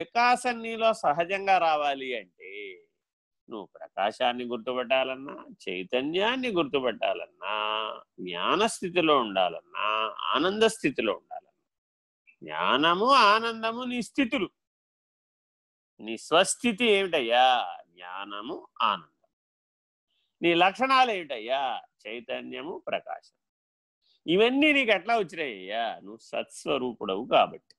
వికాసం నీలో సహజంగా రావాలి అంటే నువ్వు ప్రకాశాన్ని గుర్తుపట్టాలన్నా చైతన్యాన్ని గుర్తుపట్టాలన్నా జ్ఞాన స్థితిలో ఉండాలన్నా ఆనంద స్థితిలో ఉండాలన్నా జ్ఞానము ఆనందము నీ స్థితులు. నీ స్వస్థితి ఏమిటయ్యా? జ్ఞానము ఆనందం నీ లక్షణాలు ఏమిటయ్యా? చైతన్యము ప్రకాశం ఇవన్నీ నీకు ఎట్లా వచ్చినాయ్యా? నువ్వు సత్స్వరూపుడవు కాబట్టి.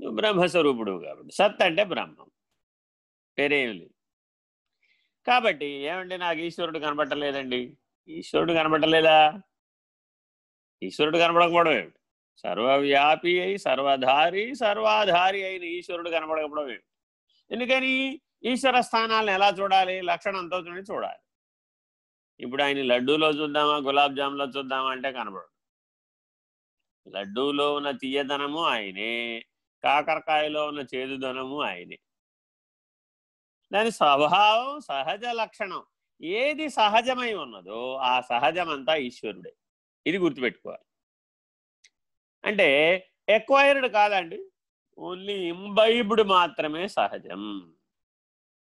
నువ్వు బ్రహ్మస్వరూపుడు కాబట్టి. సత్ అంటే బ్రహ్మం. వేరేం లేదు. కాబట్టి ఏమండి నాకు ఈశ్వరుడు కనబట్టలేదండి ఈశ్వరుడు కనబట్టలేదా ఈశ్వరుడు కనబడకపోవడం ఏమిటి? సర్వవ్యాపి అయి సర్వధారి సర్వాధారి అయిన ఈశ్వరుడు కనబడకపోవడం ఏమిటి? ఎందుకని? ఈశ్వర స్థానాలను ఎలా చూడాలి? లక్షణంతో చూడాలి. ఇప్పుడు ఆయన లడ్డూలో చూద్దామా గులాబ్ జామ్లో చూద్దామా అంటే కనబడు లడ్డూలో ఉన్న తీయదనము ఆయనే. కాకరకాయలో ఉన్న చేదుదనము ఆయనే. దాని స్వభావం సహజ లక్షణం. ఏది సహజమై ఉన్నదో ఆ సహజమంతా ఈశ్వరుడే. ఇది గుర్తుపెట్టుకోవాలి. అంటే ఎక్వైర్డ్ కాదండి. ఓన్లీ ఇంబైబ్డ్ మాత్రమే సహజం.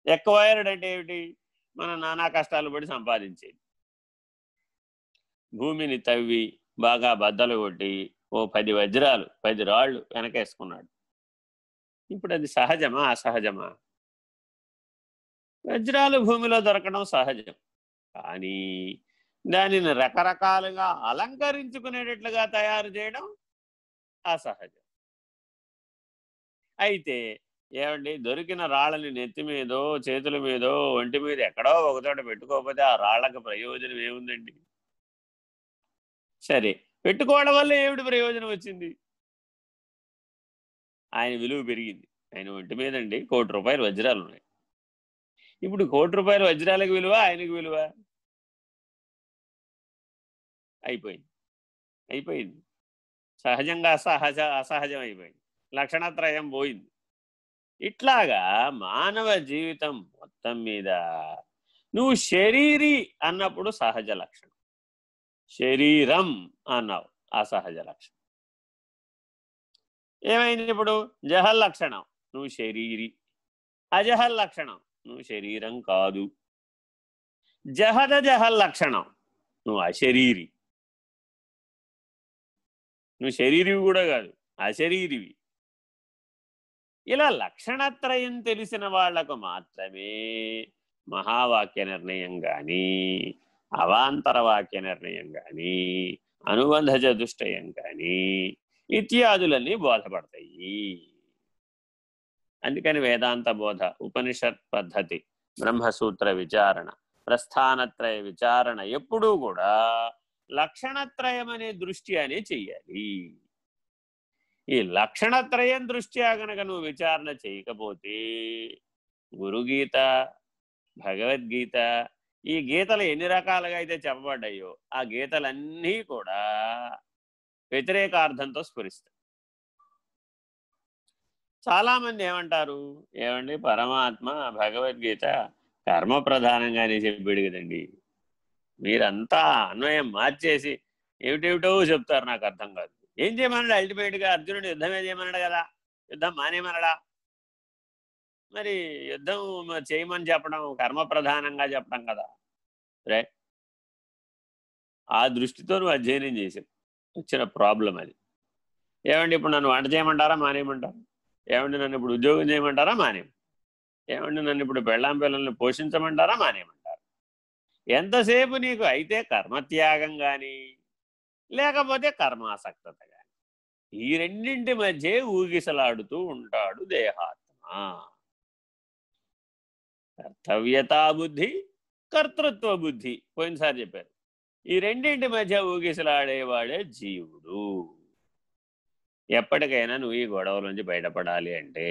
ఎక్వైర్డ్ అంటే ఏమిటి? మన నానా కష్టాలు పడి సంపాదించేది. భూమిని తవ్వి బాగా బద్దలు కొట్టి ఓ పది వజ్రాలు పది రాళ్ళు వెనకేసుకున్నాడు. ఇప్పుడు అది సహజమా? అసహజమా? వజ్రాలు భూమిలో దొరకడం సహజం. కానీ దానిని రకరకాలుగా అలంకరించుకునేటట్లుగా తయారు చేయడం అసహజం. అయితే ఏమండి? దొరికిన రాళ్ళని నెత్తి మీదో చేతుల మీదో ఒంటి మీద ఎక్కడో ఒకచోట పెట్టుకోకపోతే ఆ రాళ్ళకి ప్రయోజనం ఏముందండి? సరే పెట్టుకోవడం వల్ల ఏమిటి ప్రయోజనం వచ్చింది? ఆయన విలువ పెరిగింది. ఆయన ఒంటి మీదండి కోటి రూపాయలు వజ్రాలు ఉన్నాయి. ఇప్పుడు కోటి రూపాయల వజ్రాలకు విలువ ఆయనకు విలువ? అయిపోయింది. అయిపోయింది. సహజంగా అసహజ అసహజం అయిపోయింది. లక్షణత్రయం పోయింది. ఇట్లాగా మానవ జీవితం మొత్తం మీద నువ్వు శరీరి అన్నప్పుడు సహజ లక్షణం. శరీరం అన్నావు. అసహజ లక్షణం. ఏమైంది ఇప్పుడు? జహల్ లక్షణం. నువ్వు శరీరి. అజహల్ లక్షణం. నువ్వు శరీరం కాదు. జహద జహల్ లక్షణం. నువ్వు అశరీరి. నువ్వు శరీరివి కూడా కాదు అశరీరివి. ఇలా లక్షణత్రయం తెలిసిన వాళ్ళకు మాత్రమే మహావాక్య నిర్ణయం కానీ అవాంతర వాక్య నిర్ణయం కానీ అనుబంధ చతుష్టయం కానీ ఇత్యాదులన్నీ బోధపడతాయి. అందుకని వేదాంత బోధ ఉపనిషత్ పద్ధతి బ్రహ్మసూత్ర విచారణ ప్రస్థానత్రయ విచారణ ఎప్పుడూ కూడా లక్షణత్రయం అనే దృష్టి అనే చెయ్యాలి. ఈ లక్షణత్రయం దృష్ట్యా గనక నువ్వు విచారణ చేయకపోతే గురుగీత భగవద్గీత ఈ గీతలు ఎన్ని రకాలుగా అయితే చెప్పబడ్డాయో ఆ గీతలన్నీ కూడా వ్యతిరేకార్థంతో స్ఫురిస్తాయి. చాలామంది ఏమంటారు? ఏమండి? పరమాత్మ భగవద్గీత కర్మ ప్రధానంగానే చెప్పాడు కదండి. మీరంతా అన్వయం మార్చేసి ఏమిటేమిటో చెప్తారు నాకు అర్థం కాదు. ఏం చేయమన్నాడు? అల్టిమేట్గా అర్జునుడు యుద్ధమే చేయమన్నాడు కదా? యుద్ధం మానేమనడా మరి యుద్ధం చేయమని చెప్పడం కర్మ ప్రధానంగా చెప్పడం కదా? రే ఆ దృష్టితో నువ్వు అధ్యయనం చేసావు వచ్చిన ప్రాబ్లం అది. ఏమండి ఇప్పుడు నన్ను వంట చేయమంటారా? మానేయమంటారా? ఏమండి నన్ను ఇప్పుడు ఉద్యోగం చేయమంటారా? మానేయమంటారా? ఏమండి నన్ను ఇప్పుడు పెళ్ళాం పిల్లల్ని పోషించమంటారా? మానేయమంటారు? ఎంతసేపు నీకు అయితే కర్మత్యాగం కానీ లేకపోతే కర్మాసక్తత కానీ ఈ రెండింటి మధ్య ఊగిసలాడుతూ ఉంటాడు దేహాత్మ. కర్తవ్యతా బుద్ధి కర్తృత్వ బుద్ధి. పోయినసారి చెప్పారు. ఈ రెండింటి మధ్య ఊగిసలాడేవాడే జీవుడు. ఎప్పటికైనా నువ్వు ఈ గొడవల నుంచి బయటపడాలి అంటే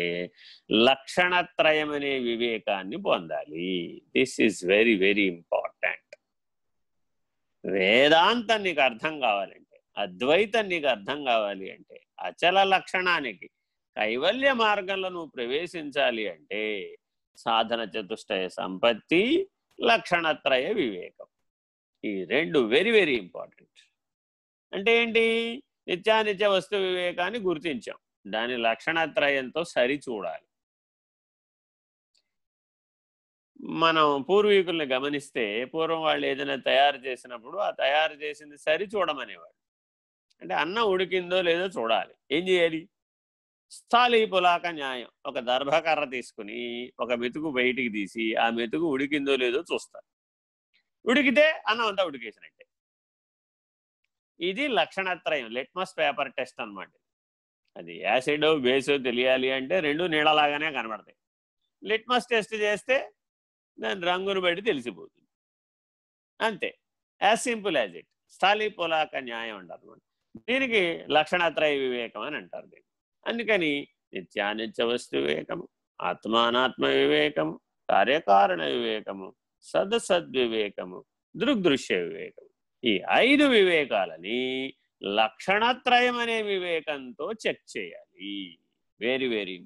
లక్షణత్రయం అనే వివేకాన్ని పొందాలి. This is very very important వేదాంతం నీకు అర్థం కావాలంటే అద్వైతం నీకు అర్థం కావాలి అంటే అచల లక్షణానికి కైవల్య మార్గంలో నువ్వు ప్రవేశించాలి అంటే సాధన చతుష్టయ సంపత్తి లక్షణత్రయ వివేకం. ఈ రెండు వెరీ వెరీ ఇంపార్టెంట్ అంటే ఏంటి? నిత్యానిత్య వస్తు వివేకాన్ని గుర్తించాం. దాని లక్షణత్రయంతో సరి చూడాలి. మనం పూర్వీకుల్ని గమనిస్తే పూర్వం వాళ్ళు ఏదైనా తయారు చేసినప్పుడు ఆ తయారు చేసింది సరి చూడమనేవాడు అంటే అన్నం ఉడికిందో లేదో చూడాలి. ఏం చేయాలి? స్థాళీ పులాక న్యాయం. ఒక దర్భకర్ర తీసుకుని ఒక మెతుకు బయటికి తీసి ఆ మెతుకు ఉడికిందో లేదో చూస్తారు. ఉడికితే అన్నం అంతా ఉడికేసినట్టే. ఇది లక్షణత్రయం. లిట్మస్ పేపర్ టెస్ట్ అనమాట అది యాసిడ్ బేస్ తెలియాలి అంటే రెండు నీళ్ళలాగానే కనబడతాయి. లిట్మస్ టెస్ట్ చేస్తే దాని రంగును బట్టి తెలిసిపోతుంది. అంతే. As simple as it. స్థాళీ పొలాక న్యాయం అంటారు దీనికి లక్షణత్రయ వివేకం అని అంటారు దీన్ని. అందుకని నిత్యానిత్య వస్తు వివేకము ఆత్మానాత్మ వివేకము కార్యకారణ వివేకము సదసద్వివేకము దృగ్దృశ్య వివేకము ఈ ఐదు వివేకాలని లక్షణత్రయం అనే వివేకంతో చెక్ చేయాలి. Very very important